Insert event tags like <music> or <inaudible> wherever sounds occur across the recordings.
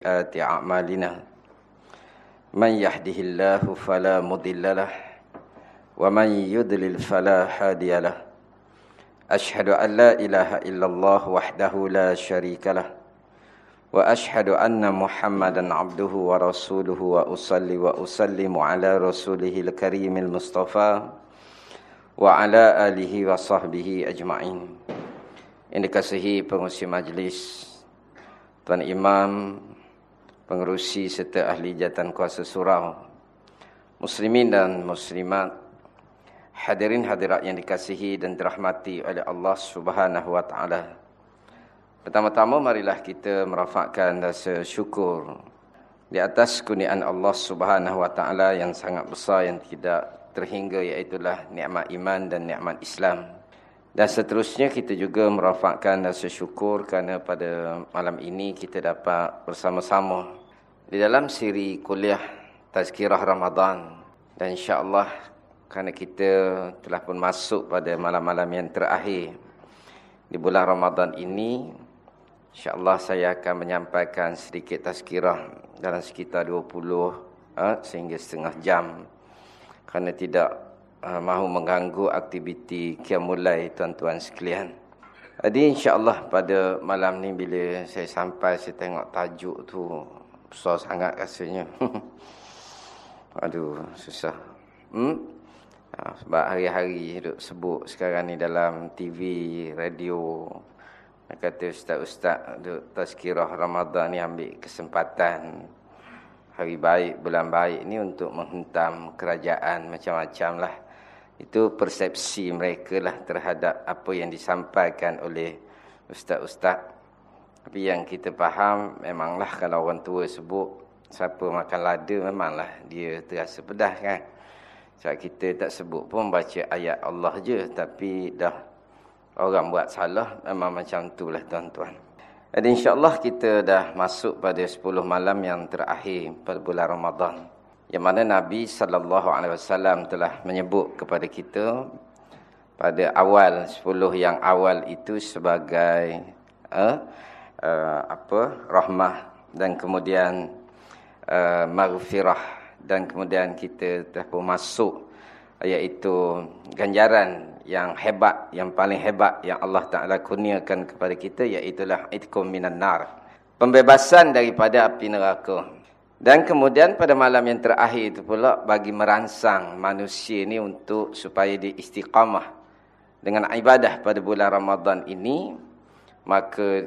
سيئات a'malina man يهده fala mudillalah مضل له ومن fala فلا ashhadu له. أشهد ilaha illallah wahdahu la sharikalah wa ashhadu anna muhammadan 'abduhu wa rasuluhu wa usalli wa وأسلم ala رسوله الكريم mustafa wa ala alihi wa sahbihi ajma'in indikasihi pengusi majlis tuan imam pengerusi serta ahli jatan kuasa surau, muslimin dan muslimat, hadirin hadirat yang dikasihi dan dirahmati oleh Allah taala. Pertama-tama marilah kita merafakkan rasa syukur di atas kurniaan Allah taala yang sangat besar yang tidak terhingga iaitu nikmat iman dan nikmat Islam. Dan seterusnya kita juga merafakkan rasa syukur kerana pada malam ini kita dapat bersama-sama di dalam siri kuliah Tazkirah Ramadan dan insya-Allah kerana kita telah pun masuk pada malam-malam yang terakhir di bulan Ramadan ini insya-Allah saya akan menyampaikan sedikit tazkirah dalam sekitar 20 ha, sehingga setengah jam kerana tidak uh, mahu mengganggu aktiviti kiamulai tuan-tuan sekalian. Jadi insya-Allah pada malam ni bila saya sampai saya tengok tajuk tu Besar sangat rasanya. <laughs> Aduh, susah. Hmm? Ha, sebab hari-hari duk sebut sekarang ni dalam TV, radio. Kata ustaz-ustaz duk tazkirah Ramadan ni ambil kesempatan. Hari baik, bulan baik ni untuk menghentam kerajaan macam-macam lah. Itu persepsi mereka lah terhadap apa yang disampaikan oleh ustaz-ustaz. Tapi yang kita faham memanglah kalau orang tua sebut siapa makan lada memanglah dia terasa pedas kan. Sebab kita tak sebut pun baca ayat Allah je tapi dah orang buat salah memang macam itulah tuan-tuan. Jadi insya-Allah kita dah masuk pada 10 malam yang terakhir pada bulan Ramadan. Yang mana Nabi wasallam telah menyebut kepada kita pada awal 10 yang awal itu sebagai uh, uh, apa rahmah dan kemudian uh, maghfirah dan kemudian kita telah pun masuk iaitu ganjaran yang hebat yang paling hebat yang Allah Taala kurniakan kepada kita iaitu lah itqum minan nar pembebasan daripada api neraka. Dan kemudian pada malam yang terakhir itu pula bagi merangsang manusia ini untuk supaya dia istiqamah dengan ibadah pada bulan Ramadan ini maka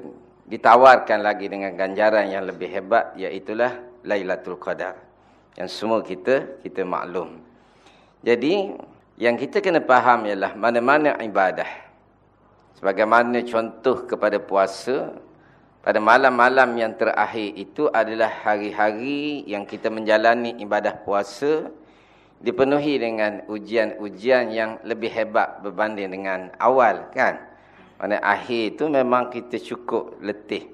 ditawarkan lagi dengan ganjaran yang lebih hebat iaitulah Lailatul Qadar. Yang semua kita kita maklum. Jadi yang kita kena faham ialah mana-mana ibadah. Sebagaimana contoh kepada puasa pada malam-malam yang terakhir itu adalah hari-hari yang kita menjalani ibadah puasa dipenuhi dengan ujian-ujian yang lebih hebat berbanding dengan awal kan. Mana akhir tu memang kita cukup letih.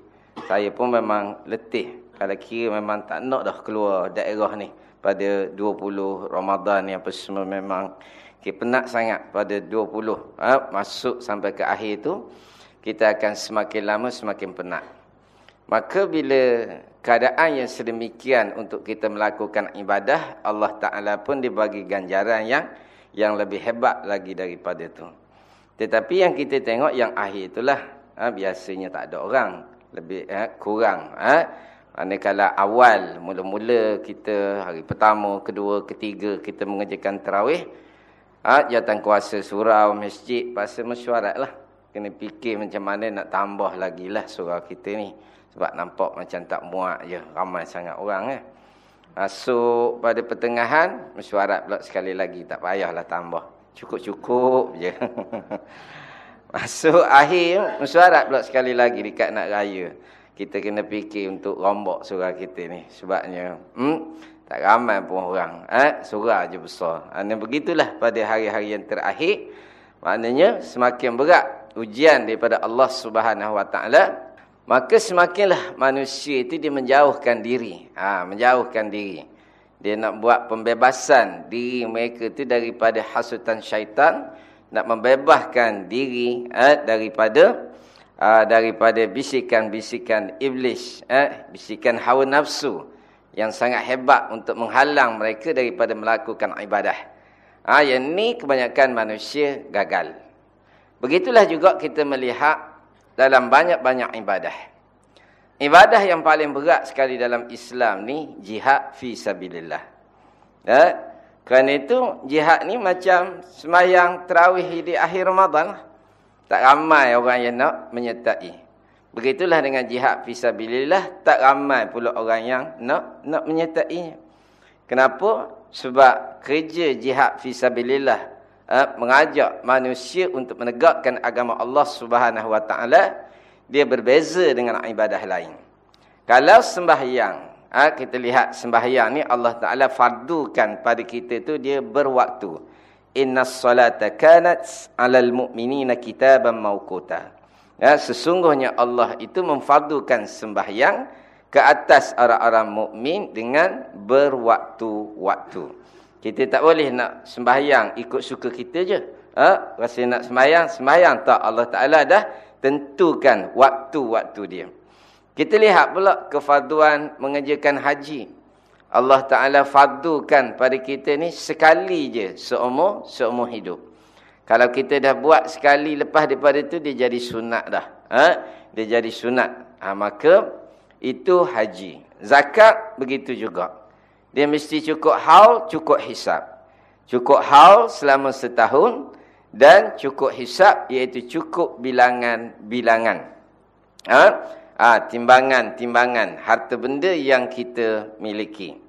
Saya pun memang letih. Kalau kira memang tak nak dah keluar daerah ni. Pada 20 Ramadan ni apa semua memang kita penat sangat pada 20. Ha, masuk sampai ke akhir tu. Kita akan semakin lama semakin penat. Maka bila keadaan yang sedemikian untuk kita melakukan ibadah. Allah Ta'ala pun dibagi ganjaran yang yang lebih hebat lagi daripada tu. Tetapi yang kita tengok yang akhir itulah ha, biasanya tak ada orang lebih ha, kurang ha. Manakala awal mula-mula kita hari pertama, kedua, ketiga kita mengerjakan tarawih ha, jatan kuasa surau masjid pasal mesyuaratlah. Kena fikir macam mana nak tambah lagi lah surau kita ni. Sebab nampak macam tak muat je ramai sangat orang eh. Masuk pada pertengahan mesyuarat pula sekali lagi tak payahlah tambah cukup-cukup je. <laughs> Masuk akhir, mesyuarat pula sekali lagi dekat nak raya. Kita kena fikir untuk rombok surah kita ni. Sebabnya, hmm, tak ramai pun orang. Eh? Surah je besar. Dan begitulah pada hari-hari yang terakhir. Maknanya, semakin berat ujian daripada Allah Subhanahu Taala maka semakinlah manusia itu dia menjauhkan diri. Ha, menjauhkan diri. Dia nak buat pembebasan diri mereka itu daripada hasutan syaitan. Nak membebaskan diri eh, daripada uh, daripada bisikan-bisikan iblis, eh, bisikan hawa nafsu yang sangat hebat untuk menghalang mereka daripada melakukan ibadah. Ah, ha, yang ni kebanyakan manusia gagal. Begitulah juga kita melihat dalam banyak-banyak ibadah. Ibadah yang paling berat sekali dalam Islam ni jihad fi sabilillah. Ya. Kerana itu jihad ni macam semayang tarawih di akhir Ramadan. Tak ramai orang yang nak menyertai. Begitulah dengan jihad fi sabilillah, tak ramai pula orang yang nak nak menyertainya. Kenapa? Sebab kerja jihad fi sabilillah eh, mengajak manusia untuk menegakkan agama Allah Subhanahu wa taala dia berbeza dengan ibadah lain. Kalau sembahyang, ha, kita lihat sembahyang ni Allah Taala fardukan pada kita tu dia berwaktu. Innas salata kanat 'alal mu'minina kitaban mawquta. Ya, sesungguhnya Allah itu memfardukan sembahyang ke atas orang-orang mukmin dengan berwaktu-waktu. Kita tak boleh nak sembahyang ikut suka kita je. Ha? Rasa nak sembahyang, sembahyang tak. Allah Ta'ala dah tentukan waktu-waktu dia. Kita lihat pula kefarduan mengerjakan haji. Allah Ta'ala fardukan pada kita ni sekali je seumur, seumur hidup. Kalau kita dah buat sekali lepas daripada itu, dia jadi sunat dah. Ha? Dia jadi sunat. Ha, maka itu haji. Zakat begitu juga. Dia mesti cukup haul, cukup hisap. Cukup haul selama setahun dan cukup hisap iaitu cukup bilangan-bilangan. Ha? Ha, timbangan-timbangan harta benda yang kita miliki.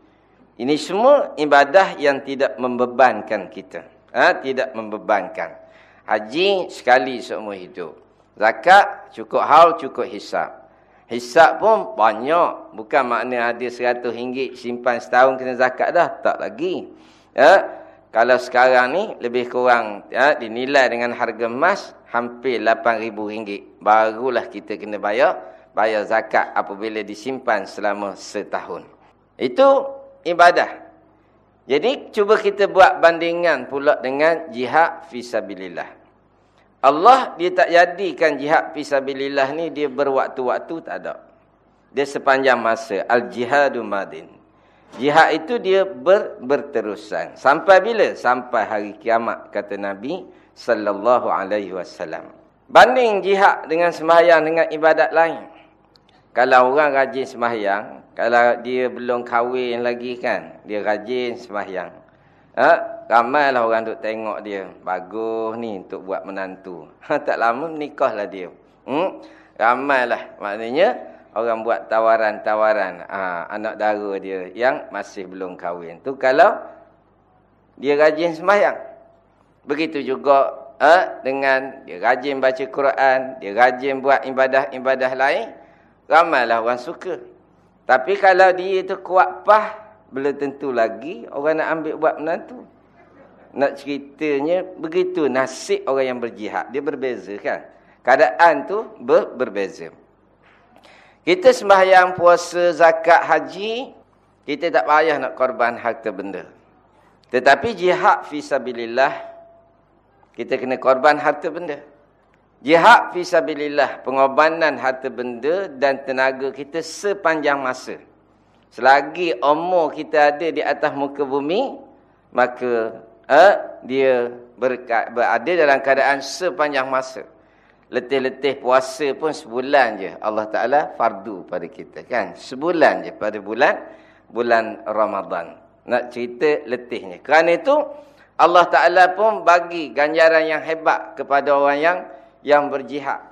Ini semua ibadah yang tidak membebankan kita. Ha? Tidak membebankan. Haji sekali seumur hidup. Zakat cukup hal, cukup hisap. Hisap pun banyak. Bukan makna ada seratus ringgit simpan setahun kena zakat dah. Tak lagi. Ya? Kalau sekarang ni lebih kurang ya, dinilai dengan harga emas hampir RM8,000. Barulah kita kena bayar bayar zakat apabila disimpan selama setahun. Itu ibadah. Jadi cuba kita buat bandingan pula dengan jihad fisabilillah. Allah dia tak jadikan jihad fisabilillah ni dia berwaktu-waktu tak ada. Dia sepanjang masa al-jihadu madin. Jihad itu dia ber, berterusan. Sampai bila? Sampai hari kiamat kata Nabi sallallahu alaihi wasallam. Banding jihad dengan sembahyang dengan ibadat lain. Kalau orang rajin sembahyang, kalau dia belum kahwin lagi kan, dia rajin sembahyang. Ha? Ramailah orang duk tengok dia. Bagus ni untuk buat menantu. Ha, <laughs> tak lama menikahlah dia. Hmm? Ramailah. Maknanya orang buat tawaran-tawaran ha, anak dara dia yang masih belum kahwin. Tu kalau dia rajin sembahyang. Begitu juga ha, dengan dia rajin baca Quran, dia rajin buat ibadah-ibadah lain, ramailah orang suka. Tapi kalau dia tu kuat pah, belum tentu lagi orang nak ambil buat menantu. Nak ceritanya begitu nasib orang yang berjihad. Dia berbeza kan. Keadaan tu ber berbeza. Kita sembahyang puasa zakat haji, kita tak payah nak korban harta benda. Tetapi jihad fisabilillah, kita kena korban harta benda. Jihad fisabilillah, pengorbanan harta benda dan tenaga kita sepanjang masa. Selagi umur kita ada di atas muka bumi, maka eh, dia berada dalam keadaan sepanjang masa letih-letih puasa pun sebulan je. Allah Taala fardu pada kita kan? Sebulan je pada bulan bulan Ramadan. Nak cerita letihnya. Kerana itu Allah Taala pun bagi ganjaran yang hebat kepada orang yang yang berjihad.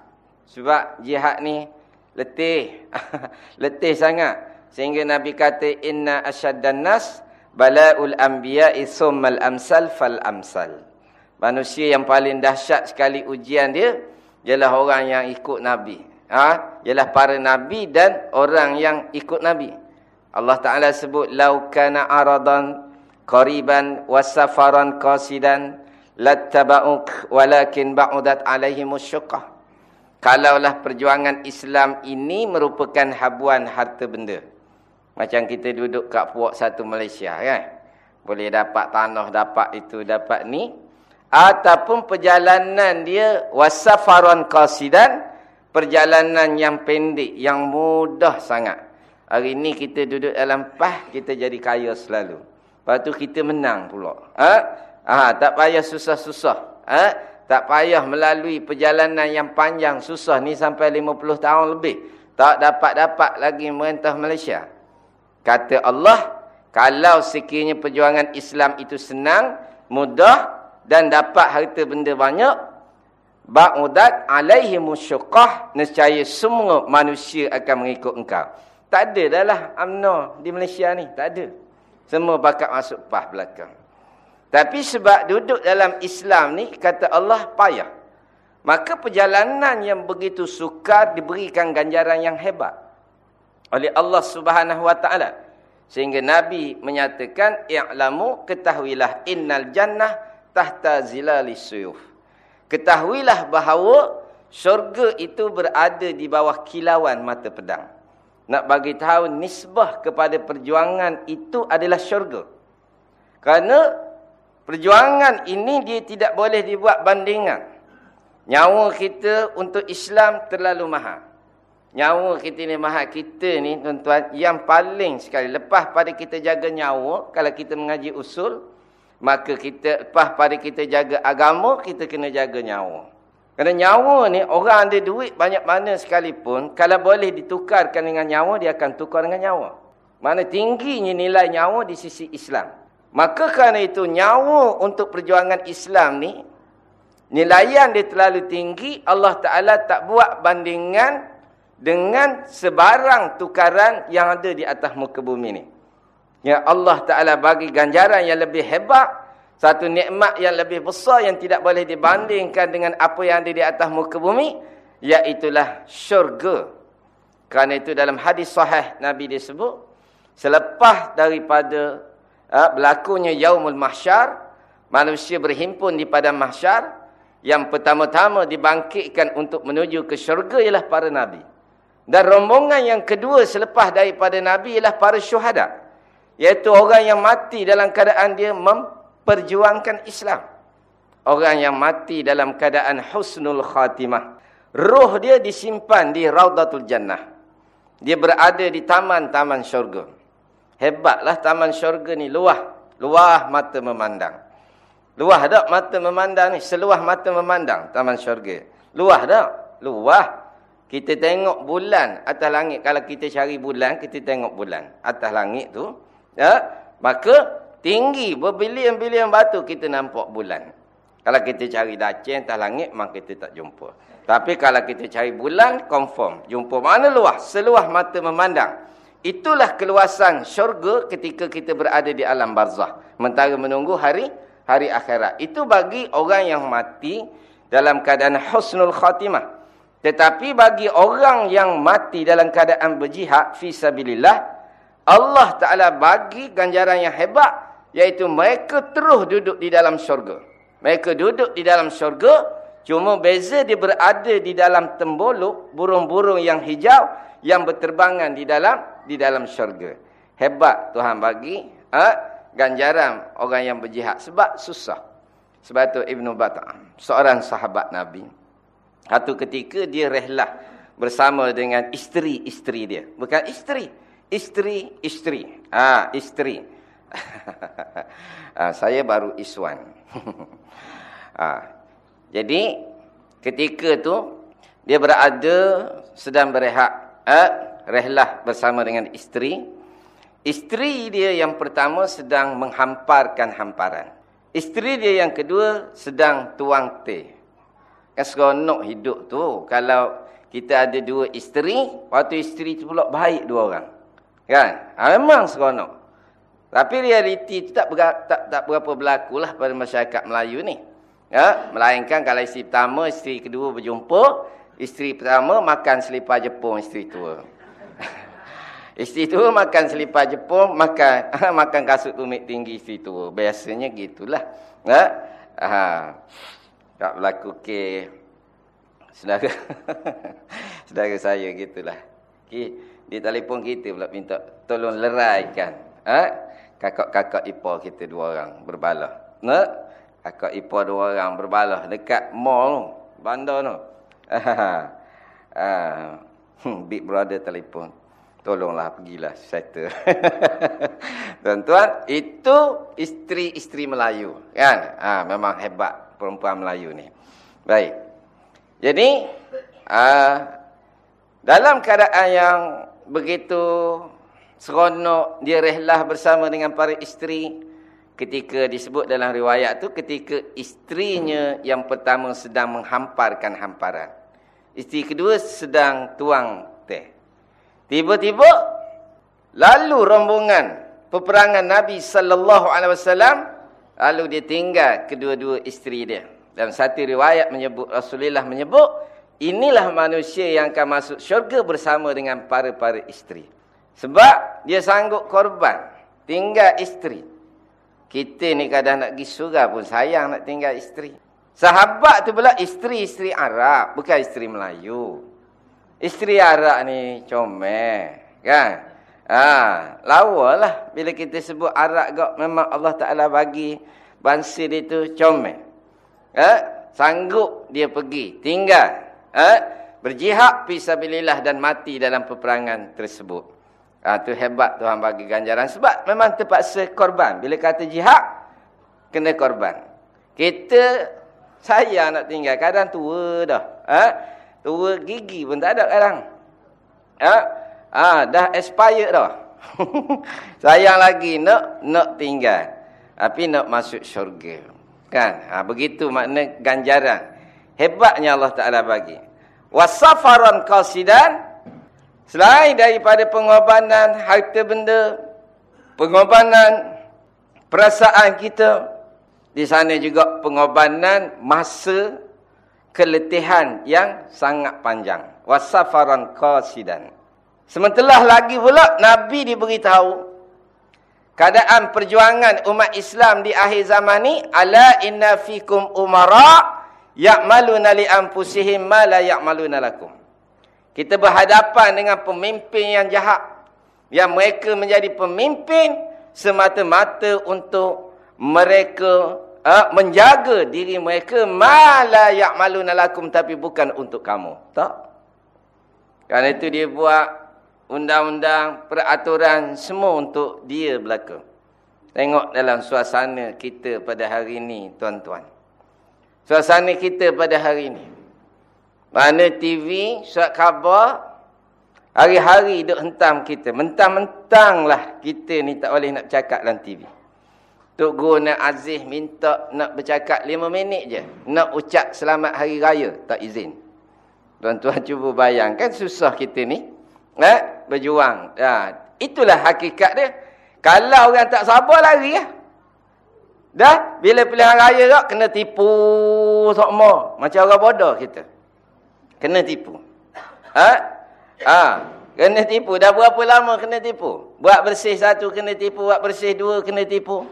Sebab jihad ni letih <laughs> letih sangat. Sehingga nabi kata inna asyaddan nas balaul anbiya'i tsummal amsal fal amsal. Manusia yang paling dahsyat sekali ujian dia ialah orang yang ikut Nabi. Ha? Ialah para Nabi dan orang yang ikut Nabi. Allah Ta'ala sebut, Lau kana aradan qariban wasafaran qasidan lattaba'uk walakin ba'udat alaihimus syuqah. Kalaulah perjuangan Islam ini merupakan habuan harta benda. Macam kita duduk kat puak satu Malaysia kan. Boleh dapat tanah, dapat itu, dapat ni ataupun perjalanan dia wasafaron qasidan perjalanan yang pendek, yang mudah sangat. Hari ni kita duduk dalam pah, kita jadi kaya selalu. Lepas tu kita menang pula. Ha? Ha, tak payah susah-susah. Ha? Tak payah melalui perjalanan yang panjang, susah ni sampai 50 tahun lebih. Tak dapat-dapat lagi merentah Malaysia. Kata Allah, kalau sekiranya perjuangan Islam itu senang, mudah dan dapat harta benda banyak, ba'udat alaihi musyuqah, nescaya semua manusia akan mengikut engkau. Tak ada dah lah UMNO di Malaysia ni. Tak ada. Semua bakat masuk pah belakang. Tapi sebab duduk dalam Islam ni, kata Allah, payah. Maka perjalanan yang begitu sukar diberikan ganjaran yang hebat. Oleh Allah subhanahu wa ta'ala. Sehingga Nabi menyatakan, I'lamu ketahuilah innal jannah tahta zilali suyuf. Ketahuilah bahawa syurga itu berada di bawah kilauan mata pedang nak bagi tahu nisbah kepada perjuangan itu adalah syurga. Kerana perjuangan ini dia tidak boleh dibuat bandingan. Nyawa kita untuk Islam terlalu mahal. Nyawa kita ni mahal kita ni tuan-tuan yang paling sekali lepas pada kita jaga nyawa kalau kita mengaji usul maka kita lepas pada kita jaga agama kita kena jaga nyawa. Kerana nyawa ni orang ada duit banyak mana sekalipun. Kalau boleh ditukarkan dengan nyawa, dia akan tukar dengan nyawa. Mana tingginya nilai nyawa di sisi Islam. Maka kerana itu nyawa untuk perjuangan Islam ni. Nilaian dia terlalu tinggi. Allah Ta'ala tak buat bandingan dengan sebarang tukaran yang ada di atas muka bumi ni. Ya Allah Ta'ala bagi ganjaran yang lebih hebat. Satu nikmat yang lebih besar yang tidak boleh dibandingkan dengan apa yang ada di atas muka bumi. Iaitulah syurga. Kerana itu dalam hadis sahih Nabi disebut. Selepas daripada uh, berlakunya yaumul mahsyar. Manusia berhimpun di padang mahsyar. Yang pertama-tama dibangkitkan untuk menuju ke syurga ialah para Nabi. Dan rombongan yang kedua selepas daripada Nabi ialah para syuhada. Iaitu orang yang mati dalam keadaan dia mem perjuangkan Islam. Orang yang mati dalam keadaan husnul khatimah. Roh dia disimpan di Raudatul Jannah. Dia berada di taman-taman syurga. Hebatlah taman syurga ni. Luah. Luah mata memandang. Luah tak mata memandang ni? Seluah mata memandang taman syurga. Luah tak? Luah. Kita tengok bulan atas langit. Kalau kita cari bulan, kita tengok bulan. Atas langit tu. Ya? Maka tinggi berbilion-bilion batu kita nampak bulan. Kalau kita cari dacin atas langit memang kita tak jumpa. Tapi kalau kita cari bulan confirm jumpa mana luas seluas mata memandang. Itulah keluasan syurga ketika kita berada di alam barzah. Mentara menunggu hari hari akhirat. Itu bagi orang yang mati dalam keadaan husnul khatimah. Tetapi bagi orang yang mati dalam keadaan berjihad fi sabilillah, Allah Taala bagi ganjaran yang hebat Iaitu mereka terus duduk di dalam syurga. Mereka duduk di dalam syurga. Cuma beza dia berada di dalam tembolok. Burung-burung yang hijau. Yang berterbangan di dalam di dalam syurga. Hebat Tuhan bagi. Ha? Ganjaran orang yang berjihad. Sebab susah. Sebab itu Ibn Bat'am. Seorang sahabat Nabi. Satu ketika dia rehlah. Bersama dengan isteri-isteri dia. Bukan isteri. Isteri-isteri. Ah, isteri ha, <laughs> saya baru iswan. ha, <laughs> jadi ketika tu dia berada sedang berehat, ha, rehlah bersama dengan isteri. Isteri dia yang pertama sedang menghamparkan hamparan. Isteri dia yang kedua sedang tuang teh. Kan seronok hidup tu. Kalau kita ada dua isteri, waktu isteri tu pula baik dua orang. Kan? Ha, memang seronok. Tapi realiti itu tak, ber, tak, tak berapa berlaku lah pada masyarakat Melayu ni. Ya? Melainkan kalau isteri pertama, isteri kedua berjumpa. Isteri pertama makan selipar Jepun isteri tua. <laughs> isteri tua makan selipar Jepun, makan <laughs> makan kasut tumit tinggi isteri tua. Biasanya gitulah. Ya? Ha. Tak berlaku ke saudara. <laughs> saudara saya gitulah. Okay. Dia telefon kita pula minta tolong leraikan. Ha? kakak-kakak ipar kita dua orang berbalah. Nak? Kakak ipar dua orang berbalah dekat mall bandar tu. Uh, <laughs> Big brother telefon. Tolonglah pergilah settle. <laughs> Tuan-tuan, itu isteri-isteri Melayu. Kan? Ha, memang hebat perempuan Melayu ni. Baik. Jadi, uh, dalam keadaan yang begitu seronok, dia rehlah bersama dengan para isteri. Ketika disebut dalam riwayat tu ketika isterinya yang pertama sedang menghamparkan hamparan. Isteri kedua sedang tuang teh. Tiba-tiba lalu rombongan peperangan Nabi sallallahu alaihi wasallam lalu dia tinggal kedua-dua isteri dia. Dalam satu riwayat menyebut Rasulullah menyebut inilah manusia yang akan masuk syurga bersama dengan para-para isteri. Sebab dia sanggup korban tinggal isteri. Kita ni kadang nak pergi surga pun sayang nak tinggal isteri. Sahabat tu pula isteri-isteri Arab. Bukan isteri Melayu. Isteri Arab ni comel. Kan? Ha, lawa lah. Bila kita sebut Arab kok memang Allah Ta'ala bagi bangsa dia tu comel. Ha? Sanggup dia pergi. Tinggal. Ha? Berjihad pisabilillah dan mati dalam peperangan tersebut. Ha, tu hebat Tuhan bagi ganjaran. Sebab memang terpaksa korban. Bila kata jihad, kena korban. Kita, saya nak tinggal. Kadang tua dah. Ha? Tua gigi pun tak ada kadang. Ha? Ha, dah expired dah. <laughs> Sayang lagi nak nak tinggal. Tapi nak masuk syurga. Kan? Ha, begitu makna ganjaran. Hebatnya Allah Ta'ala bagi. Wasafaran qasidan Selain daripada pengorbanan harta benda, pengorbanan perasaan kita, di sana juga pengorbanan masa keletihan yang sangat panjang. Wasafaran qasidan. Sementara lagi pula Nabi diberitahu keadaan perjuangan umat Islam di akhir zaman ni ala inna fikum umara ya'maluna li anfusihim ma la ya'maluna lakum. Kita berhadapan dengan pemimpin yang jahat. Yang mereka menjadi pemimpin semata-mata untuk mereka uh, menjaga diri mereka. Mala ya'maluna lakum tapi bukan untuk kamu. Tak? Kerana itu dia buat undang-undang, peraturan semua untuk dia belaka. Tengok dalam suasana kita pada hari ini, tuan-tuan. Suasana kita pada hari ini. Mana TV, surat khabar, hari-hari duk hentam kita. Mentang-mentanglah kita ni tak boleh nak bercakap dalam TV. Tok Guru nak Aziz minta nak bercakap lima minit je. Nak ucap selamat hari raya, tak izin. Tuan-tuan cuba bayangkan susah kita ni. Eh? Berjuang. Ya. Itulah hakikat dia. Kalau orang tak sabar lari ya. Dah, bila pilihan raya tak, kena tipu sokmo. Macam orang bodoh kita. Kena tipu. Ha? Ha. Kena tipu. Dah berapa lama kena tipu? Buat bersih satu kena tipu. Buat bersih dua kena tipu.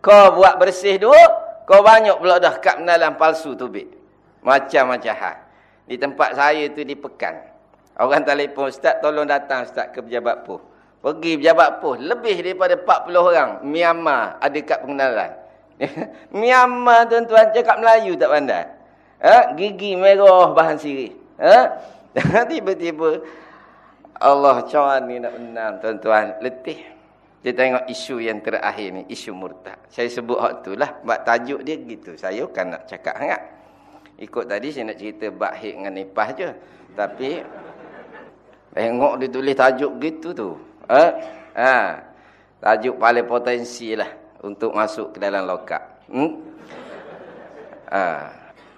Kau buat bersih dua. Kau banyak pula dah kad penalan palsu tu, Bik. Macam-macam hal. Di tempat saya tu di Pekan. Orang telefon, Ustaz tolong datang Ustaz ke pejabat poh. Pergi pejabat poh. Lebih daripada 40 orang. Myanmar ada kad pengenalan. <laughs> Myanmar tuan-tuan cakap Melayu tak pandai ha? gigi merah bahan sirih. Ha? <laughs> Tiba-tiba Allah cawan ni nak menang tuan-tuan. Letih. Dia tengok isu yang terakhir ni. Isu murtad. Saya sebut hak tu lah. Buat tajuk dia gitu. Saya kan nak cakap hangat. Ikut tadi saya nak cerita bakhik dengan nipah je. Tapi. Tengok dia tulis tajuk gitu tu. Ha? Ha. Tajuk paling potensi lah. Untuk masuk ke dalam lokap. Hmm? Ha.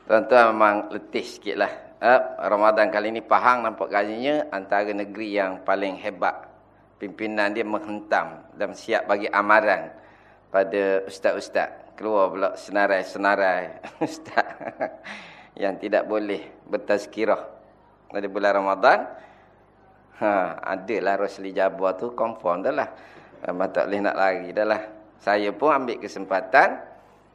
Tuan-tuan memang letih sikitlah. Eh, Ramadan kali ini Pahang nampak gajinya antara negeri yang paling hebat. Pimpinan dia menghentam dan siap bagi amaran pada ustaz-ustaz. Keluar pula senarai-senarai <laughs> ustaz yang tidak boleh bertazkirah pada bulan Ramadan. Ha, adalah Rosli Jabwa tu confirm dah lah. Memang tak boleh nak lari dah lah. Saya pun ambil kesempatan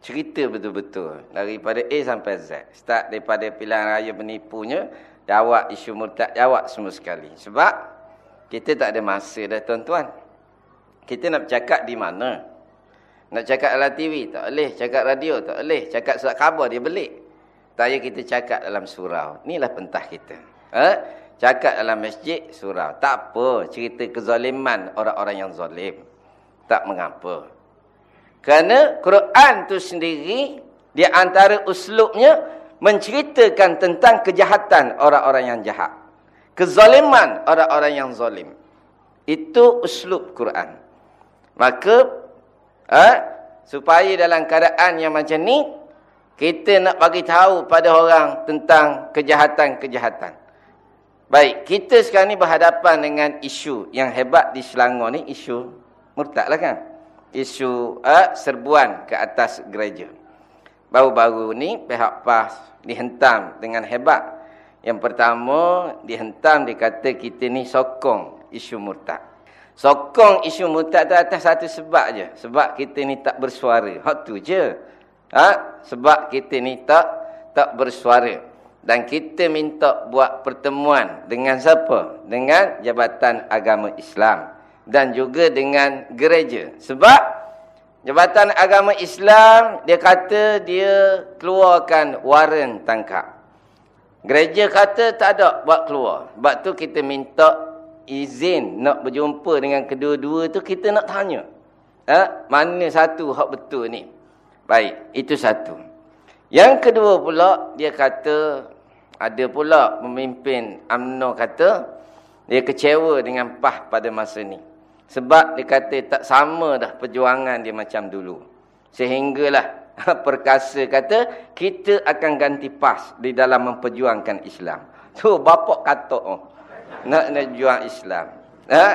cerita betul-betul daripada A sampai Z. Start daripada pilihan raya penipunya, jawab isu murtad, jawab semua sekali. Sebab kita tak ada masa dah tuan-tuan. Kita nak bercakap di mana? Nak cakap dalam TV tak boleh, cakap radio tak boleh, cakap surat khabar dia belik. Tak payah kita cakap dalam surau. Inilah pentah kita. Eh? Cakap dalam masjid, surau. Tak apa cerita kezaliman orang-orang yang zalim. Tak mengapa. Kerana Quran tu sendiri, di antara uslubnya, menceritakan tentang kejahatan orang-orang yang jahat. Kezaliman orang-orang yang zalim. Itu uslub Quran. Maka, eh, supaya dalam keadaan yang macam ni, kita nak bagi tahu pada orang tentang kejahatan-kejahatan. Baik, kita sekarang ni berhadapan dengan isu yang hebat di Selangor ni, isu murtad lah kan? Isu uh, serbuan ke atas gereja. Baru-baru ni pihak PAS dihentam dengan hebat. Yang pertama, dihentam dikata kita ni sokong isu murtad. Sokong isu murtad tu atas satu sebab je. Sebab kita ni tak bersuara. Hak tu je. Ha? Sebab kita ni tak tak bersuara. Dan kita minta buat pertemuan dengan siapa? Dengan Jabatan Agama Islam. Dan juga dengan gereja. Sebab Jabatan Agama Islam, dia kata dia keluarkan waran tangkap. Gereja kata tak ada buat keluar. Sebab tu kita minta izin nak berjumpa dengan kedua-dua tu kita nak tanya. Ha? Mana satu hak betul ni? Baik, itu satu. Yang kedua pula, dia kata, ada pula pemimpin UMNO kata, dia kecewa dengan PAH pada masa ni. Sebab dia kata tak sama dah perjuangan dia macam dulu. Sehinggalah <laughs> perkasa kata, kita akan ganti PAS di dalam memperjuangkan Islam. Tu bapak kata, oh, nak nak juang Islam. Ha?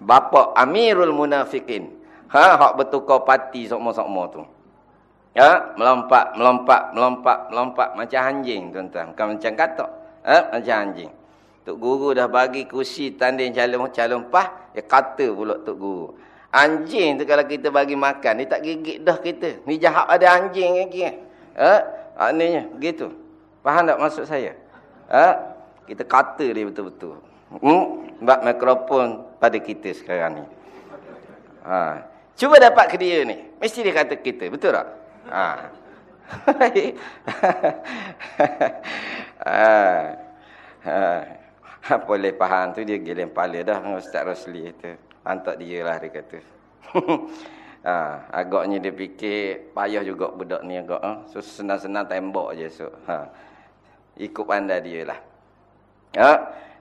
Bapak Amirul Munafikin. Ha, hak bertukar parti sokmo-sokmo tu. Ya, melompat, melompat, melompat, melompat macam anjing tuan-tuan. Bukan macam katak. Ha, macam anjing. Tok guru dah bagi kursi tanding calon calon pah, dia kata pula tok guru. Anjing tu kalau kita bagi makan, dia tak gigit dah kita. Ni jahat ada anjing lagi. Ha? Maknanya begitu. Faham tak maksud saya? Ha? Kita kata dia betul-betul. Hmm? Sebab mikrofon pada kita sekarang ni. Ha. Cuba dapat ke dia ni. Mesti dia kata kita. Betul tak? Ha. <laughs> ha. ha. Boleh faham tu dia giling kepala dah Ustaz Rosli tu. Antak dia lah dia kata. <laughs> ha. Agaknya dia fikir payah juga budak ni agak. Ha. So senang-senang tembok je so. Ha. Ikut pandai dia lah. Ha.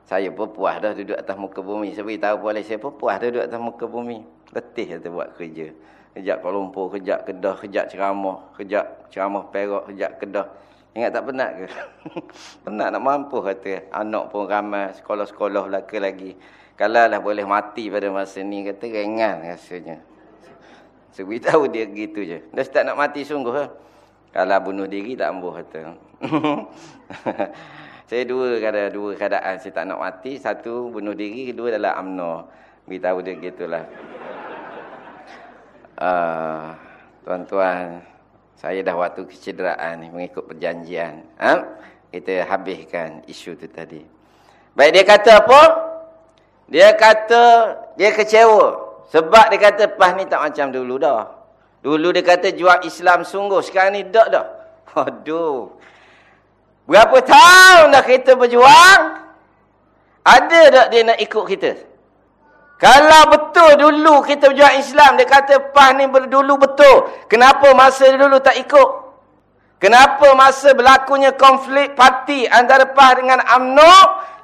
Saya pun puas dah duduk atas muka bumi. Saya beritahu boleh saya pun puas duduk atas muka bumi. Letih kita buat kerja. Kejap Kuala Lumpur, kejap Kedah, kejap ceramah, kejap ceramah Perak, kejap Kedah. Ingat tak penat ke? <laughs> penat nak mampu kata. Anak pun ramai, sekolah-sekolah laka lagi. Kalau lah boleh mati pada masa ni, kata ringan rasanya. Sebut tahu dia gitu je. Dah start nak mati sungguh lah. Kalau bunuh diri tak ambuh kata. <laughs> saya dua kada dua keadaan saya tak nak mati. Satu bunuh diri, kedua adalah amno. Beritahu dia gitulah. Ah, tuan-tuan, uh, saya dah waktu kecederaan ni mengikut perjanjian. Ha? Kita habiskan isu tu tadi. Baik dia kata apa? Dia kata dia kecewa. Sebab dia kata pas ni tak macam dulu dah. Dulu dia kata jual Islam sungguh. Sekarang ni tak dah. <laughs> Aduh. Berapa tahun dah kita berjuang? Ada tak dia nak ikut kita? Kalau betul dulu kita berjuang Islam, dia kata PAS ni dulu betul. Kenapa masa dulu tak ikut? Kenapa masa berlakunya konflik parti antara PAS dengan UMNO,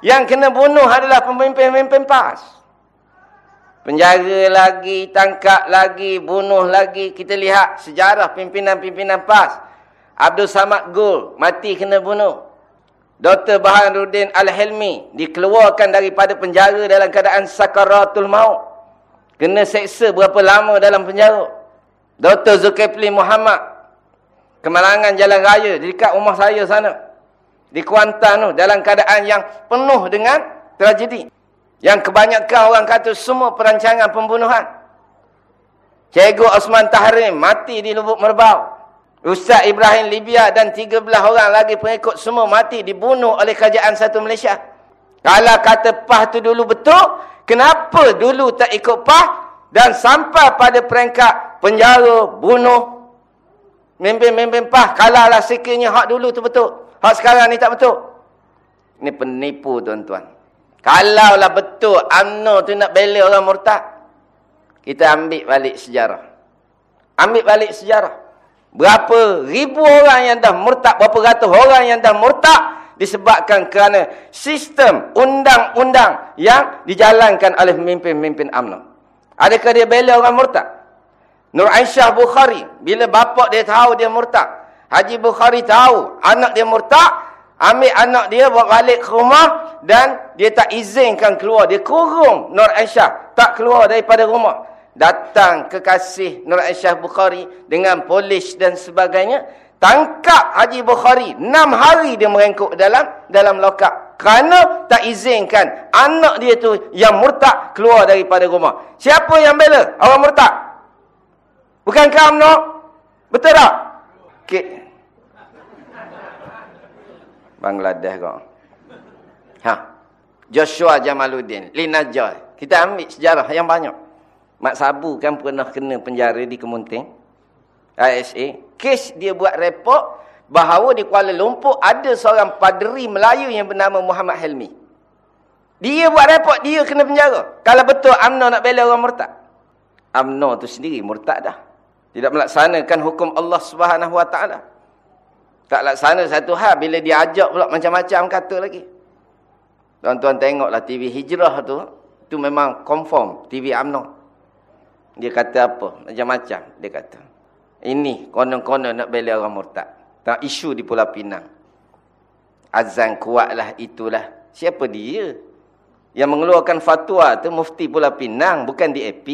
yang kena bunuh adalah pemimpin-pemimpin PAS? Penjara lagi, tangkap lagi, bunuh lagi. Kita lihat sejarah pimpinan-pimpinan PAS. Abdul Samad Gul, mati kena bunuh. Dr. Baharuddin Al-Helmi dikeluarkan daripada penjara dalam keadaan sakaratul maut. Kena seksa berapa lama dalam penjara. Dr. Zulkifli Muhammad kemalangan jalan raya dekat rumah saya sana. Di Kuantan tu dalam keadaan yang penuh dengan tragedi. Yang kebanyakan orang kata semua perancangan pembunuhan. Cikgu Osman Tahrim mati di Lubuk Merbau. Ustaz Ibrahim Libya dan 13 orang lagi pengikut semua mati dibunuh oleh kerajaan satu Malaysia. Kalau kata PAH tu dulu betul, kenapa dulu tak ikut PAH dan sampai pada peringkat penjara, bunuh, mimpin-mimpin PAH. Kalau lah sekiranya hak dulu tu betul. Hak sekarang ni tak betul. Ini penipu tuan-tuan. Kalaulah betul UMNO tu nak bela orang murtad. Kita ambil balik sejarah. Ambil balik sejarah. Berapa ribu orang yang dah murtad. Berapa ratus orang yang dah murtad. Disebabkan kerana sistem undang-undang yang dijalankan oleh pemimpin-pemimpin UMNO. Adakah dia bela orang murtad? Nur Aisyah Bukhari. Bila bapak dia tahu dia murtad. Haji Bukhari tahu anak dia murtad. Ambil anak dia bawa balik ke rumah dan dia tak izinkan keluar. Dia kurung Nur Aisyah tak keluar daripada rumah. Datang kekasih Nur Aisyah Bukhari dengan polis dan sebagainya. Tangkap Haji Bukhari. Enam hari dia merengkuk dalam dalam lokap. Kerana tak izinkan anak dia tu yang murtad keluar daripada rumah. Siapa yang bela orang murtad? Bukan kamu, Betul tak? Okay. Bangladesh kau. Ha. Joshua Jamaluddin, Lina Joy. Kita ambil sejarah yang banyak. Mak Sabu kan pernah kena penjara di Kemunting. ISA. Kes dia buat report bahawa di Kuala Lumpur ada seorang paderi Melayu yang bernama Muhammad Helmi. Dia buat report, dia kena penjara. Kalau betul UMNO nak bela orang murtad. UMNO tu sendiri murtad dah. Tidak melaksanakan hukum Allah Taala. Tak laksana satu hal bila dia ajak pula macam-macam kata lagi. Tuan-tuan tengoklah TV Hijrah tu. Tu memang confirm TV UMNO. Dia kata apa? Macam-macam dia kata. Ini konon-konon nak bela orang murtad. Tak isu di Pulau Pinang. Azan kuatlah itulah. Siapa dia? Yang mengeluarkan fatwa tu mufti Pulau Pinang. Bukan DAP.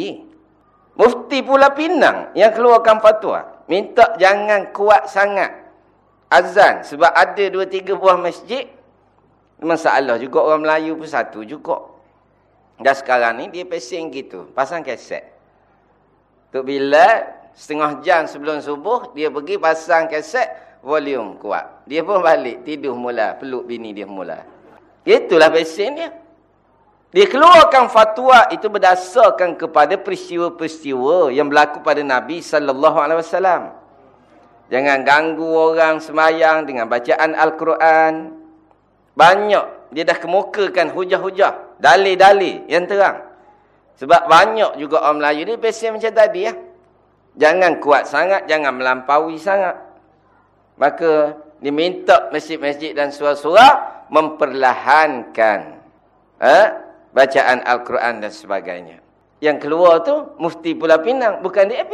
Mufti Pulau Pinang yang keluarkan fatwa. Minta jangan kuat sangat azan sebab ada dua tiga buah masjid masalah juga orang Melayu pun satu juga dan sekarang ni dia pesing gitu pasang kaset tu bila setengah jam sebelum subuh dia pergi pasang kaset volume kuat dia pun balik tidur mula peluk bini dia mula itulah pesing dia dia keluarkan fatwa itu berdasarkan kepada peristiwa-peristiwa yang berlaku pada Nabi sallallahu alaihi wasallam. Jangan ganggu orang semayang dengan bacaan Al-Quran. Banyak. Dia dah kemukakan hujah-hujah. Dalil-dalil yang terang. Sebab banyak juga orang Melayu ni pesen macam tadi ya. Jangan kuat sangat. Jangan melampaui sangat. Maka diminta masjid-masjid dan surah-surah memperlahankan eh, bacaan Al-Quran dan sebagainya. Yang keluar tu mufti Pulau Pinang. Bukan di DAP.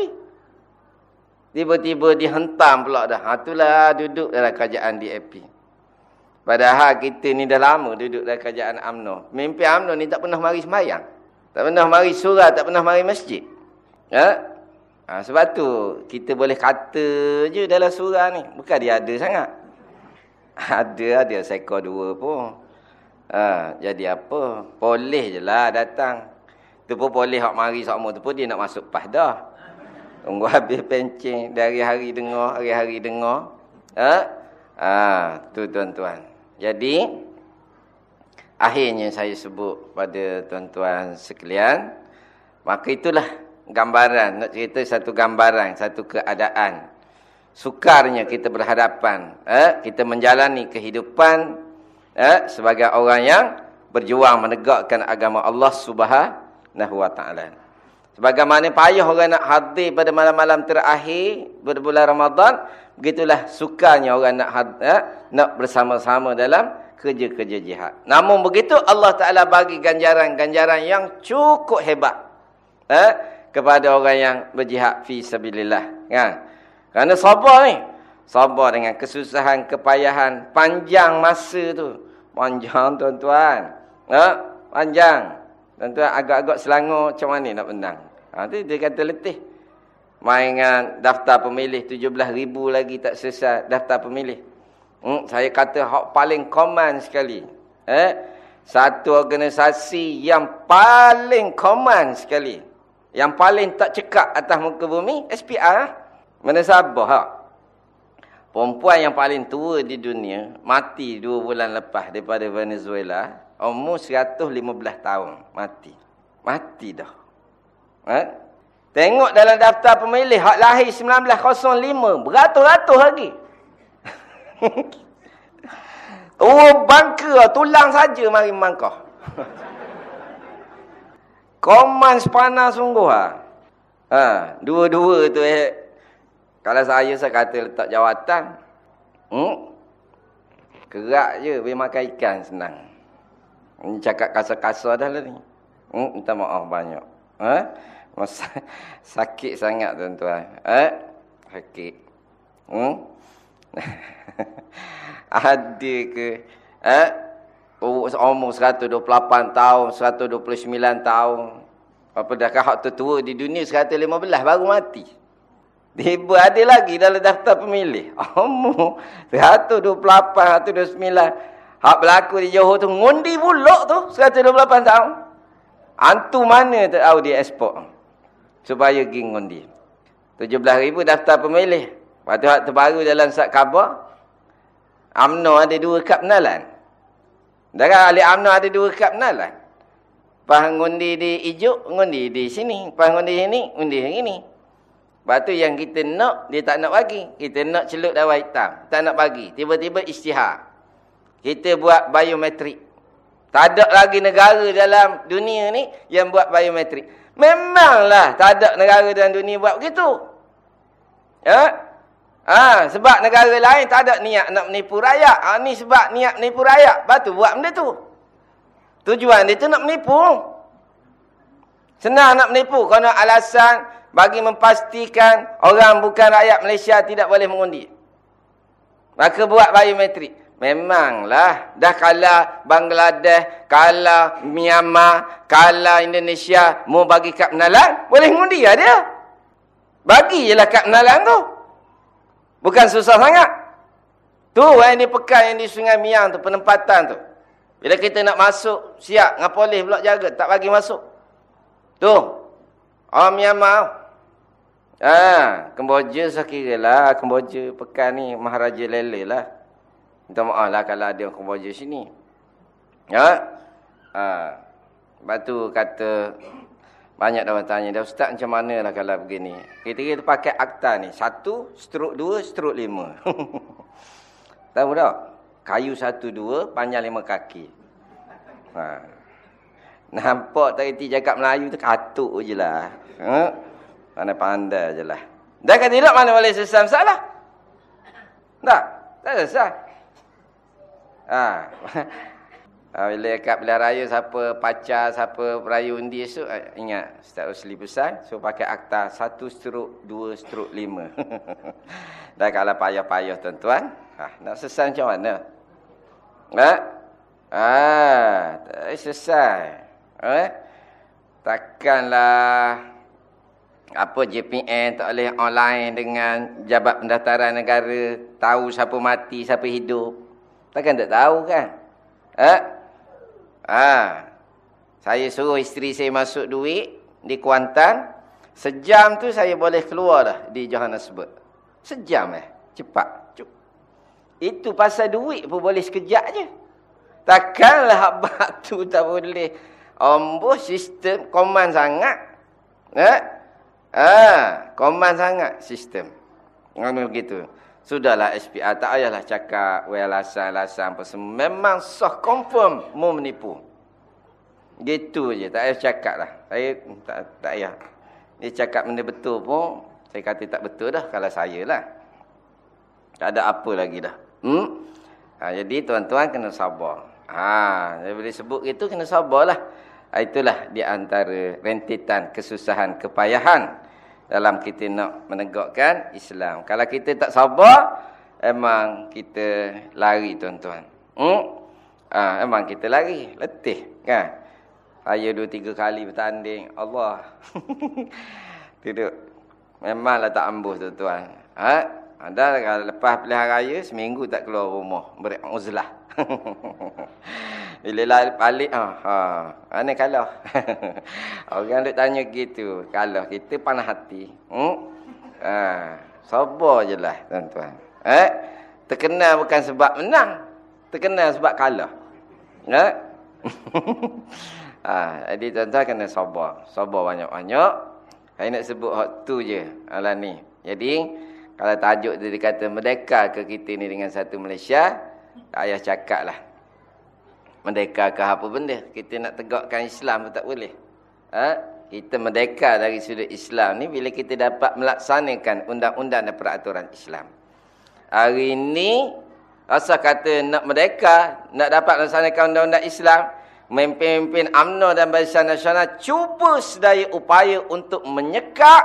Tiba-tiba dihentam pula dah. Ha, itulah duduk dalam kerajaan DAP. Padahal kita ni dah lama duduk dalam kerajaan UMNO. Mimpi UMNO ni tak pernah mari semayang. Tak pernah mari surah, tak pernah mari masjid. Ya? Ha, sebab tu kita boleh kata je dalam surah ni. Bukan dia ada sangat. Ada, ada sekor dua pun. Ha, jadi apa? Boleh je lah datang. Tu pun boleh hak mari sama tu pun dia nak masuk pas dah. Tunggu <laughs> habis pencing dari hari dengar, hari-hari dengar. Ha? Ha, tu tuan-tuan. Jadi akhirnya saya sebut pada tuan-tuan sekalian, maka itulah gambaran, nak cerita satu gambaran, satu keadaan. Sukarnya kita berhadapan, eh, kita menjalani kehidupan eh, sebagai orang yang berjuang menegakkan agama Allah Subhanahu wa taala. Sebagaimana payah orang nak hadir pada malam-malam terakhir pada bulan Ramadan, begitulah sukanya orang nak eh, nak bersama-sama dalam kerja-kerja jihad. Namun begitu Allah Taala bagi ganjaran-ganjaran yang cukup hebat eh, kepada orang yang berjihad fi sabilillah, kan? Kerana sabar ni, sabar dengan kesusahan, kepayahan, panjang masa tu. Panjang tuan-tuan. Eh, panjang. Tuan-tuan agak-agak Selangor macam mana nak menang? Ha, tu dia kata letih. Main dengan daftar pemilih 17 ribu lagi tak selesai daftar pemilih. Hmm, saya kata hak paling common sekali. Eh? Satu organisasi yang paling common sekali. Yang paling tak cekak atas muka bumi, SPR. Mana sabar hak? Perempuan yang paling tua di dunia, mati dua bulan lepas daripada Venezuela, umur 115 tahun, mati. Mati dah. Ha? Tengok dalam daftar pemilih hak lahir 1905 beratus-ratus lagi. <laughs> Oh, bangka. Tulang saja mari mangkah. <laughs> Koman sepanas sungguh ha. Ha, dua-dua tu eh. Kalau saya saya kata letak jawatan. Hmm? Kerak je pergi makan ikan senang. Ini cakap kasar-kasar dah lah ni. Hmm, minta maaf banyak. Ha? Masa <laughs> sakit sangat tuan-tuan. Ha? Sakit. Hmm? <laughs> Ada ke? Ha? Oh, umur 128 tahun, 129 tahun. Apa dah hak tertua di dunia 115 baru mati. Tiba ada lagi dalam daftar pemilih. <laughs> Umur 128, 129. Hak berlaku di Johor tu ngundi pulak tu 128 tahun. Antu mana tahu dia ekspor. Supaya pergi ngundi. 17,000 daftar pemilih. Lepas tu hak terbaru dalam sat khabar. UMNO ada dua kad penalan. Darah ahli UMNO ada dua kad penalan. Pas ngundi di ijuk, ngundi di sini. Pas ngundi sini, ngundi yang ini. Lepas tu yang kita nak, dia tak nak bagi. Kita nak celup dawa hitam. Tak nak bagi. Tiba-tiba istihar. Kita buat biometrik. Tak ada lagi negara dalam dunia ni yang buat biometrik. Memanglah tak ada negara dalam dunia buat begitu. Ya? Ha, sebab negara lain tak ada niat nak menipu rakyat. Ha, ni sebab niat menipu rakyat. Lepas tu buat benda tu. Tujuan dia tu nak menipu. Senang nak menipu. Kerana alasan bagi memastikan orang bukan rakyat Malaysia tidak boleh mengundi. Maka buat biometrik. Memanglah dah kalah Bangladesh, kalah Myanmar, kalah Indonesia mau bagi kad penalan, boleh mengundi ya dia. Bagi jelah kad penalan tu. Bukan susah sangat. Tu yang di pekan yang di Sungai Miang tu penempatan tu. Bila kita nak masuk, siap ngapa polis pula jaga tak bagi masuk. Tu. Orang Myanmar Ah, Kemboja saya kira lah. Kemboja pekan ni Maharaja Lele lah. Minta maaf lah kalau ada Kemboja sini. Ya. Ah. Lepas tu kata, banyak orang tanya, dah ustaz macam mana lah kalau begini. Kita kita pakai akta ni. Satu, struk dua, struk lima. <laughs> Tahu tak? Kayu satu dua, panjang lima kaki. Ha. Nampak tak reti cakap Melayu tu katuk je lah. Ha? Pandai-pandai je lah. Dan kata tidak mana boleh sesam salah. Tak? Tak sesam. Ha. <laughs> ha. Bila kat belah raya siapa pacar, siapa raya undi esok. Eh, ingat, Ustaz Usli pesan. So pakai akta satu struk, dua struk, lima. <laughs> Dan kalau payah-payah tuan-tuan. Ha. Nak sesam macam mana? Ha? Ha. Tak selesai. Ha? Takkanlah apa JPN tak boleh online dengan jabat pendaftaran negara tahu siapa mati siapa hidup takkan tak tahu kan ha ha. Saya suruh isteri saya masuk duit di Kuantan. Sejam tu saya boleh keluar dah di Johannesburg. Sejam eh? Cepat. Cuk. itu pasal duit pun boleh sekejap je. Takkanlah batu <laughs> tak boleh. Ombo sistem koman sangat. Eh? Ah, koman sangat sistem. Ngono begitu. Sudahlah SPR tak payahlah cakap well alasan-alasan apa semua. Memang sah confirm mau menipu. Gitu je, tak payah cakap lah. Saya tak tak payah. Dia cakap benda betul pun, saya kata tak betul dah kalau saya lah. Tak ada apa lagi dah. Hmm? Ha, jadi tuan-tuan kena sabar. Ha, saya boleh sebut gitu kena sabarlah. Itulah di antara rentetan kesusahan, kepayahan dalam kita nak menegakkan Islam. Kalau kita tak sabar, emang kita lari tuan-tuan. Hmm? Ah, emang kita lari, letih kan? Saya dua tiga kali bertanding, Allah. <laughs> Tidur. Memanglah tak ambuh tuan-tuan. Ha? Kalau lepas pilihan raya seminggu tak keluar rumah, berizlah. <laughs> Bila lah balik ah ha. Mana kalau? <laughs> Orang duk tanya gitu. Kalau kita panah hati. Hmm? Ha, sabar jelah tuan-tuan. Eh? Terkenal bukan sebab menang. Terkenal sebab kalah. Eh? <laughs> ha, jadi tuan-tuan kena sabar. Sabar banyak-banyak. Saya nak sebut hak tu je. Alah ni. Jadi, kalau tajuk dia dikata merdeka ke kita ni dengan satu Malaysia, Tak payah cakap lah. Merdeka ke apa benda. Kita nak tegakkan Islam pun tak boleh. Ha? Kita merdeka dari sudut Islam ni bila kita dapat melaksanakan undang-undang dan peraturan Islam. Hari ini, rasa kata nak merdeka, nak dapat melaksanakan undang-undang Islam, memimpin UMNO dan Barisan Nasional cuba sedaya upaya untuk menyekak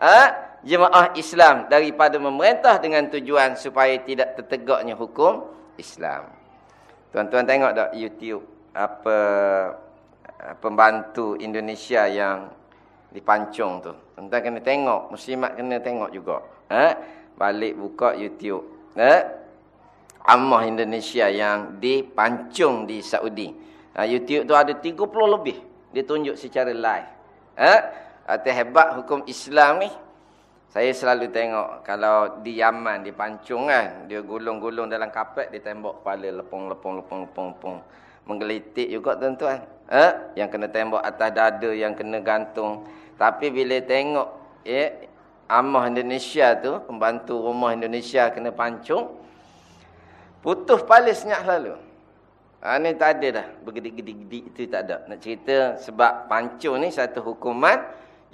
ha, jemaah Islam daripada memerintah dengan tujuan supaya tidak tertegaknya hukum Islam. Tuan-tuan tengok tak YouTube apa pembantu Indonesia yang dipancung tu. Tuan-tuan kena tengok, muslimat kena tengok juga. Ha? Balik buka YouTube. Ha? Ammah Indonesia yang dipancung di Saudi. Ha, YouTube tu ada 30 lebih. Dia tunjuk secara live. Ha? Arti hebat hukum Islam ni. Saya selalu tengok kalau di Yaman, di Pancung kan. Dia gulung-gulung dalam kapet, dia tembok kepala. Lepung, lepung, lepung, lepung, lepung. Menggelitik juga tuan-tuan. Ha? Yang kena tembok atas dada, yang kena gantung. Tapi bila tengok eh, Amah Indonesia tu, pembantu rumah Indonesia kena pancung. Putus paling senyap selalu. Ha, ni tak ada dah. Bergedik-gedik itu tak ada. Nak cerita sebab pancung ni satu hukuman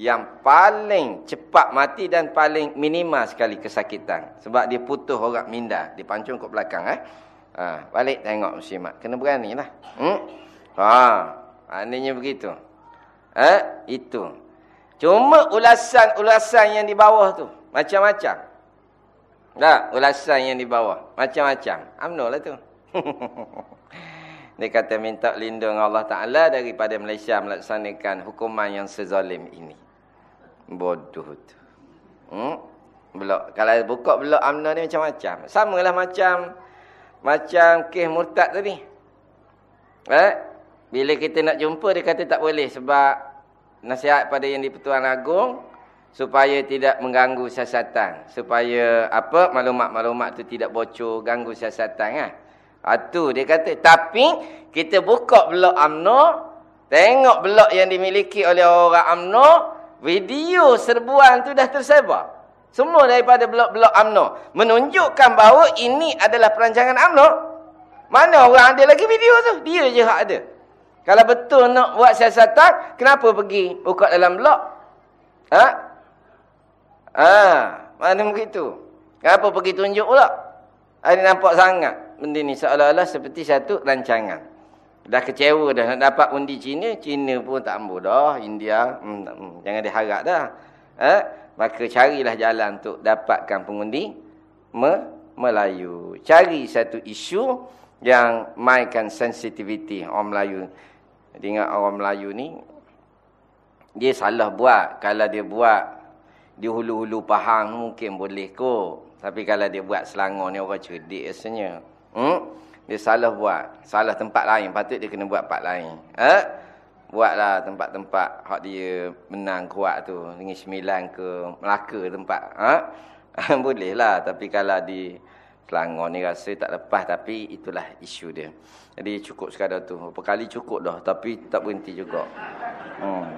yang paling cepat mati dan paling minimal sekali kesakitan. Sebab dia putus orang minda. Dia pancung ke belakang. Eh? Ha, balik tengok muslimat. Kena berani lah. Hmm? Ha, maknanya begitu. Eh? Itu. Cuma ulasan-ulasan yang di bawah tu. Macam-macam. Tak? Ulasan yang di bawah. Macam-macam. UMNO lah tu. <laughs> Dia kata minta lindung Allah Ta'ala daripada Malaysia melaksanakan hukuman yang sezalim ini. Bodoh tu. Hmm? Blok. Kalau buka blok UMNO ni macam-macam. Samalah macam macam kes murtad tadi. Eh? Bila kita nak jumpa dia kata tak boleh sebab nasihat pada yang di-Pertuan Agong supaya tidak mengganggu siasatan. Supaya apa maklumat-maklumat tu tidak bocor, ganggu siasatan. Itu ha, dia kata. Tapi kita buka blok UMNO, tengok blok yang dimiliki oleh orang UMNO, Video serbuan tu dah tersebar. Semua daripada blok-blok UMNO. Menunjukkan bahawa ini adalah perancangan UMNO. Mana orang ada lagi video tu? Dia je yang ada. Kalau betul nak buat siasatan, kenapa pergi buka dalam blok? Ha? Ha, mana begitu? Kenapa pergi tunjuk pula? Ada nampak sangat. Benda ni seolah-olah seperti satu rancangan. Dah kecewa dah nak dapat undi Cina, Cina pun tak ambil dah, India, hmm, hmm, jangan diharap dah. Eh? Maka carilah jalan untuk dapatkan pengundi me Melayu. Cari satu isu yang mainkan sensitiviti orang Melayu. Ingat orang Melayu ni, dia salah buat. Kalau dia buat, di hulu-hulu Pahang mungkin boleh kot. Tapi kalau dia buat Selangor ni orang cerdik rasanya. Hmm? Dia salah buat. Salah tempat lain. Patut dia kena buat tempat lain. Eh? Buatlah tempat-tempat hak dia menang kuat tu. Dengan sembilan ke Melaka tempat. <laughs> Ha? Boleh lah. Tapi kalau di Selangor ni rasa tak lepas. Tapi itulah isu dia. Jadi cukup sekadar tu. Berapa kali cukup dah. Tapi tak berhenti juga. Hmm.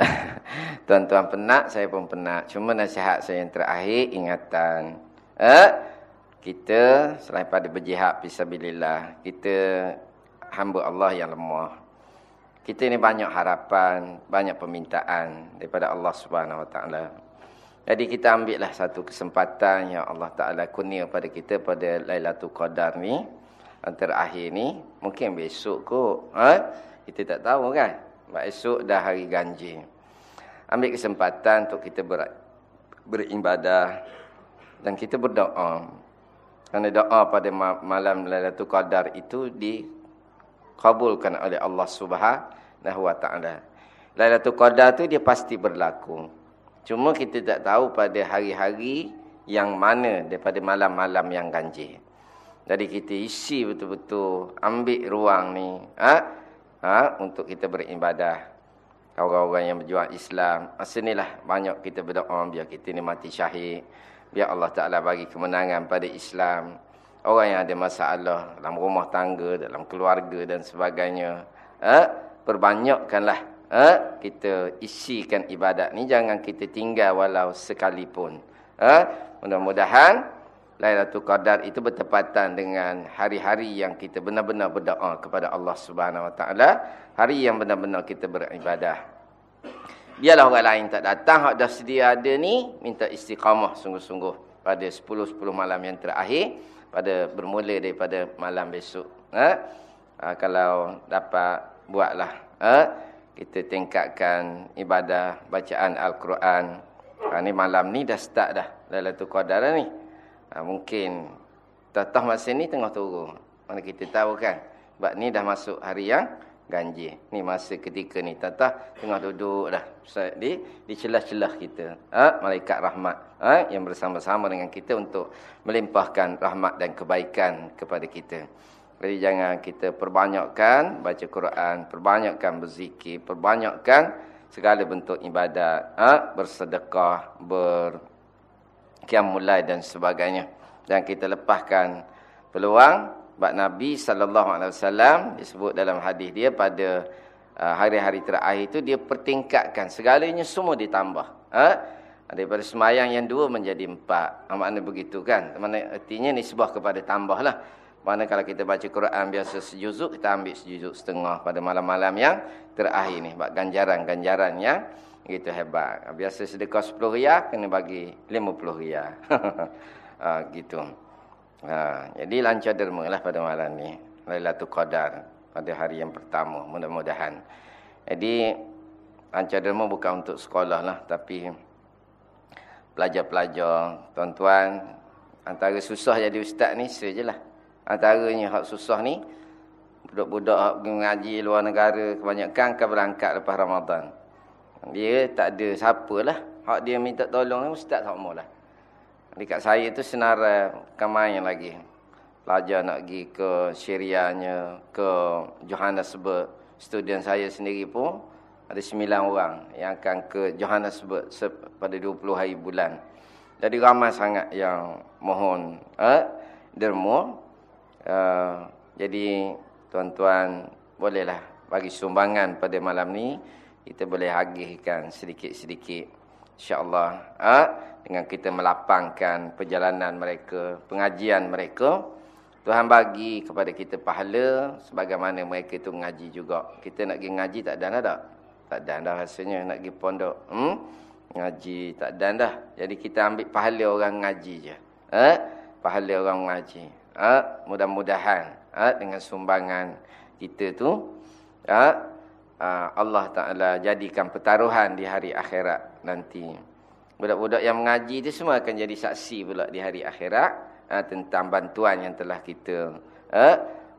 <laughs> Tuan-tuan penat, saya pun penat. Cuma nasihat saya yang terakhir, ingatan. Eh? Kita selain pada berjihad fisabilillah kita hamba Allah yang lemah. Kita ni banyak harapan banyak permintaan daripada Allah Subhanahu Wa Taala. Jadi kita ambillah satu kesempatan yang Allah Taala kurnia pada kita pada Lailatul Qadar ni antara akhir ni. Mungkin besok kot ha? kita tak tahu kan? Esok dah hari ganjil. Ambil kesempatan untuk kita ber beribadah dan kita berdoa kerana doa pada malam Lailatul Qadar itu dikabulkan oleh Allah Subhanahu wa taala. Lailatul Qadar tu dia pasti berlaku. Cuma kita tak tahu pada hari-hari yang mana daripada malam-malam yang ganjil. Jadi kita isi betul-betul ambil ruang ni ha? Ha? untuk kita beribadah. Orang-orang yang berjuang Islam. Masa inilah banyak kita berdoa biar kita ni mati syahid. Biar Allah Ta'ala bagi kemenangan pada Islam. Orang yang ada masalah dalam rumah tangga, dalam keluarga dan sebagainya. Eh, perbanyakkanlah eh, kita isikan ibadat ni. Jangan kita tinggal walau sekalipun. Eh, Mudah-mudahan Lailatul Qadar itu bertepatan dengan hari-hari yang kita benar-benar berdoa kepada Allah Subhanahu Wa Taala, hari yang benar-benar kita beribadah. Biarlah orang lain tak datang, hak dah sedia ada ni, minta istiqamah sungguh-sungguh pada 10-10 malam yang terakhir, pada bermula daripada malam besok. Ha? Ha, kalau dapat, buatlah. Ha? Kita tingkatkan ibadah, bacaan Al-Quran. Ha, ni malam ni dah start dah, Lailatul Qadar ni. Ha, mungkin tatah masa ni tengah turun. Mana kita tahu kan. Sebab ni dah masuk hari yang ganjil. Ni masa ketika ni tatah tengah duduk dah. Di, di celah-celah kita. Ha? Malaikat rahmat. Ha? Yang bersama-sama dengan kita untuk melimpahkan rahmat dan kebaikan kepada kita. Jadi jangan kita perbanyakkan baca Quran. Perbanyakkan berzikir. Perbanyakkan segala bentuk ibadat. Ha? Bersedekah. Ber mulai dan sebagainya. Dan kita lepaskan peluang bab Nabi sallallahu alaihi wasallam disebut dalam hadis dia pada uh, hari-hari terakhir itu dia pertingkatkan segalanya semua ditambah. Ha? Daripada semayang yang dua menjadi empat. Ha, makna begitu kan? Mana artinya nisbah kepada tambahlah. Mana kalau kita baca Quran biasa sejuzuk, kita ambil sejuzuk setengah pada malam-malam yang terakhir ni. Bab ganjaran-ganjaran yang Gitu hebat. Biasa sedekah 10 riyal, kena bagi 50 riyal. <laughs> ha, gitu. Ha, jadi lancar derma lah pada malam ni. Lailatul Qadar. Pada hari yang pertama. Mudah-mudahan. Jadi, lancar derma bukan untuk sekolah lah. Tapi, pelajar-pelajar, tuan-tuan, antara susah jadi ustaz ni, sajalah. Antaranya hak susah ni, budak-budak mengaji luar negara, kebanyakan akan berangkat lepas Ramadan. Dia tak ada siapa lah. Hak dia minta tolong ustaz tak maulah. Dekat saya tu senarai kamai lagi. Pelajar nak pergi ke Syrianya, ke Johannesburg. Student saya sendiri pun ada sembilan orang yang akan ke Johannesburg pada 20 hari bulan. Jadi ramai sangat yang mohon eh, derma. Uh, jadi tuan-tuan bolehlah bagi sumbangan pada malam ni kita boleh agihkan sedikit-sedikit insya-Allah ha? dengan kita melapangkan perjalanan mereka pengajian mereka Tuhan bagi kepada kita pahala sebagaimana mereka itu mengaji juga kita nak pergi ngaji tak dan dah tak dan dah rasanya nak pergi pondok hmm? ngaji tak dan dah jadi kita ambil pahala orang ngaji je ha? pahala orang mengaji ha? mudah-mudahan ha? dengan sumbangan kita tu ha? Ah, Allah Ta'ala jadikan pertaruhan di hari akhirat nanti. Budak-budak yang mengaji itu semua akan jadi saksi pula di hari akhirat ha, tentang bantuan yang telah kita ha,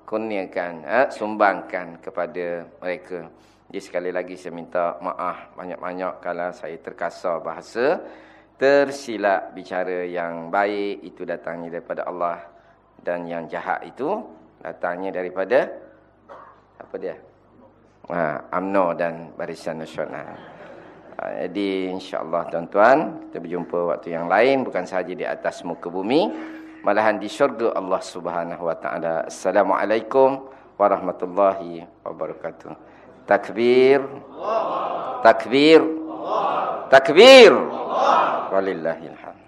kurniakan, ha, sumbangkan kepada mereka. Jadi sekali lagi saya minta maaf banyak-banyak kalau saya terkasar bahasa. Tersilap bicara yang baik itu datangnya daripada Allah. Dan yang jahat itu datangnya daripada apa dia? ha, UMNO dan Barisan Nasional. Jadi insyaAllah tuan-tuan, kita berjumpa waktu yang lain, bukan sahaja di atas muka bumi, malahan di syurga Allah Subhanahu Wa Taala. Assalamualaikum warahmatullahi wabarakatuh. Takbir. Takbir. Takbir. Walillahilhamd.